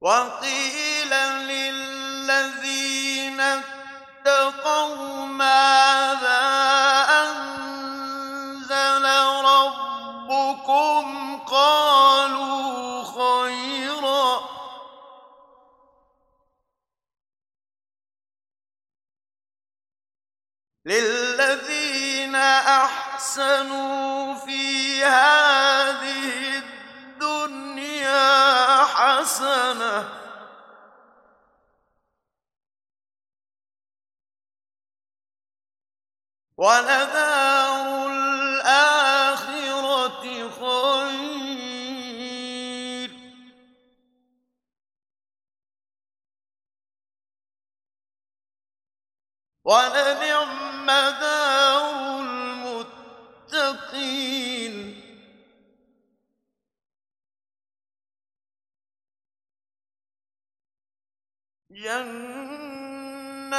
وقيل للذين اتقوا ماذا أنزل ربكم قالوا خيرا للذين أحسنوا في هذه حسنة ولدار الآخرة خير. ولنعم دار جنات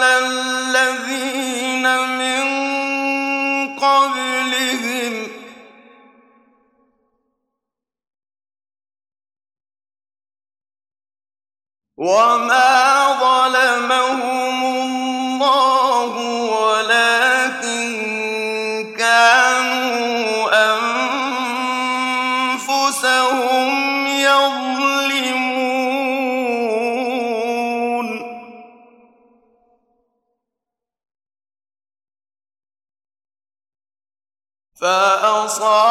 وما ظلمهم الله ولكن كانوا أنفسهم يظلمون فأصابهم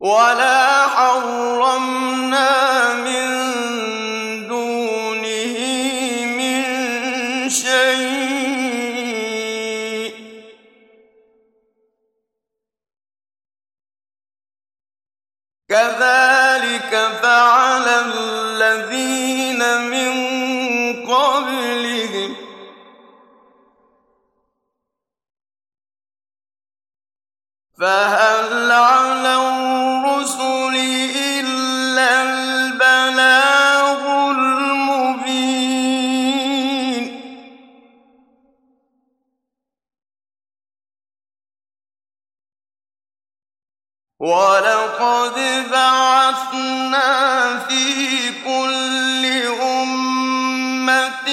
ولا حرمنا من دونه من شيء كذلك فعل الذين من قبلهم فهل ولقد بعثنا في كل أمة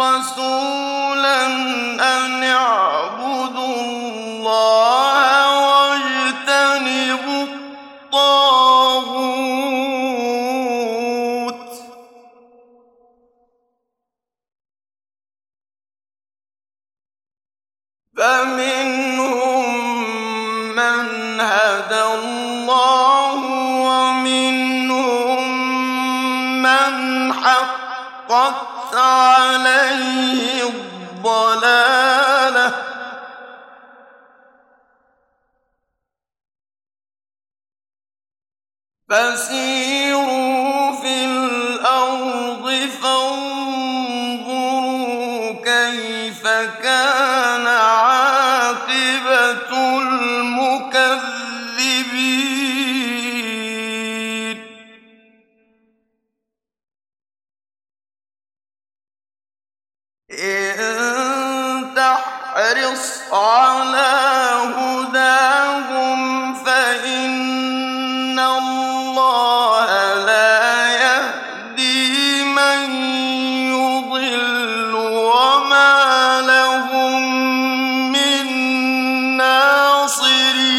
رسولا حقت عليه الضلالة. فسيروا city.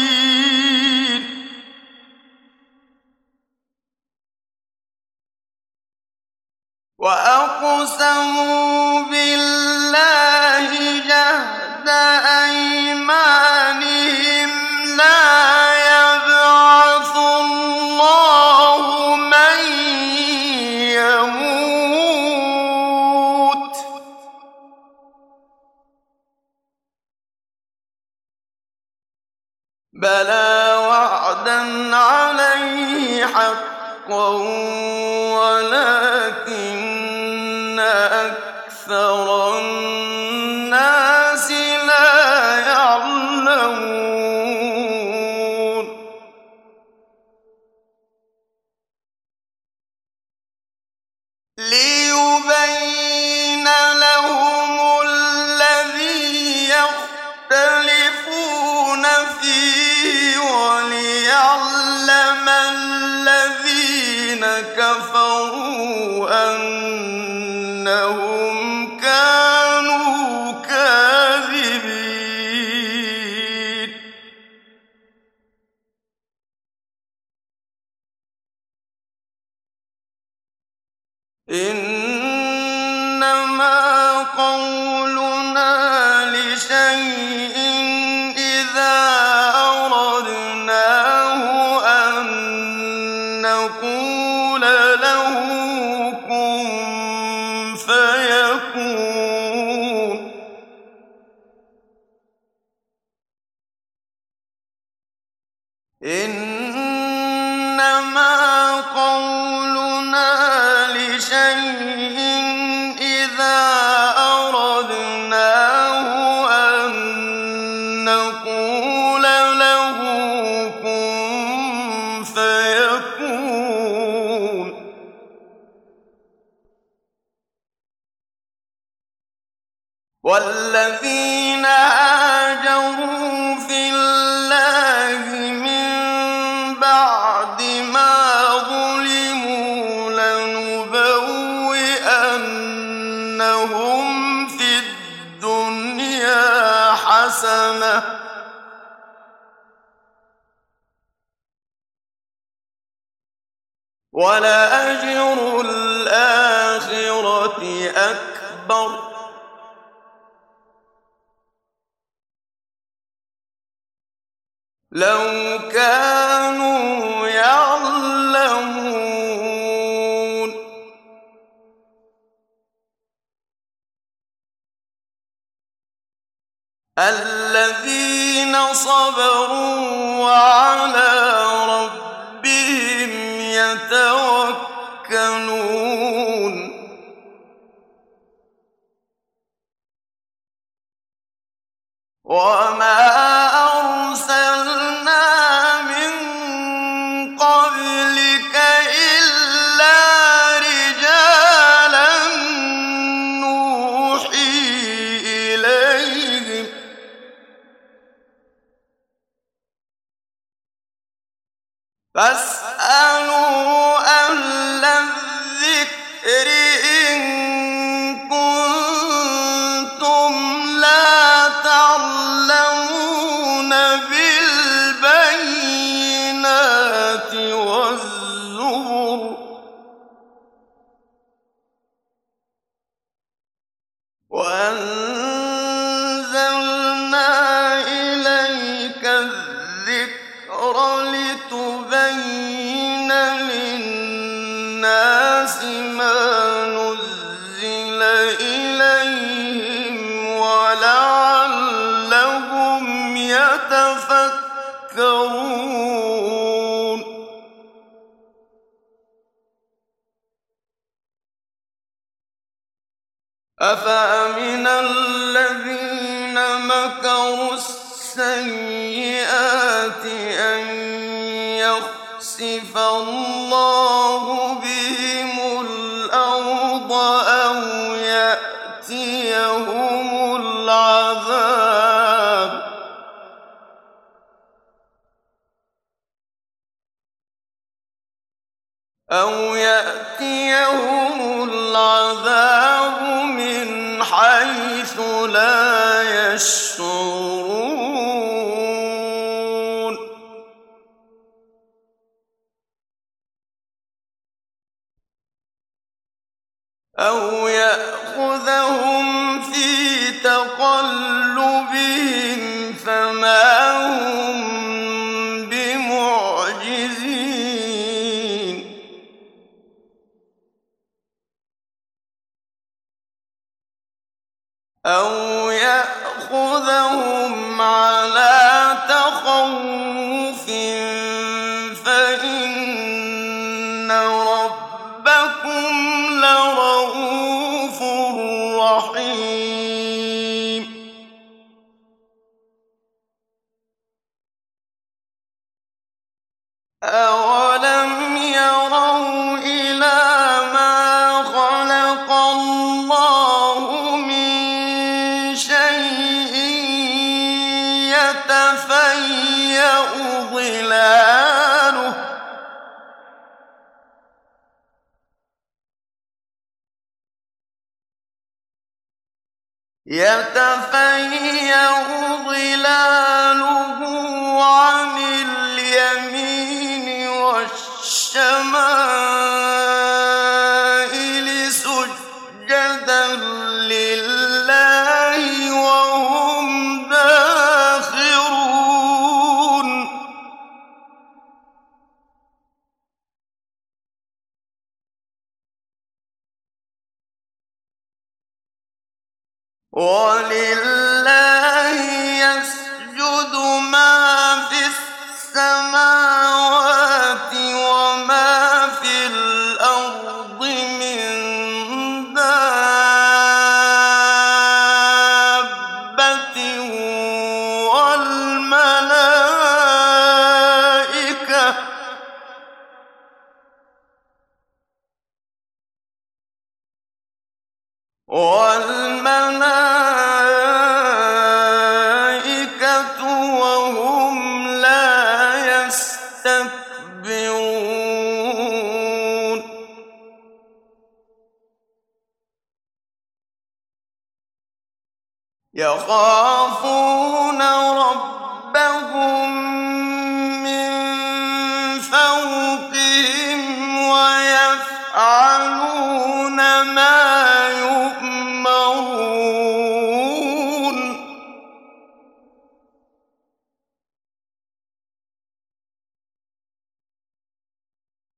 بلى وعدا عليه حقا ولكن أكثر قولنا لشيء ولأجر الآخرة أكبر. لو كانوا يعلمون. ألا صبروا وعلى ربهم يتوكلون. وما إليهم ولعلهم يتفكرون. أفأمن الذين مكروا السيئات أن يخسف الله بهم الأرض أو يأتيهم العذاب. أو يأتيهم العذاب من حيث لا يشعرون. أو يأخذهم في تقلبهم فما هم بمعجزين أو يأخذهم على تخوف فإن يتفيأ ظلاله يتفيأ ظلاله عن اليمين والشمائل ولله يخافون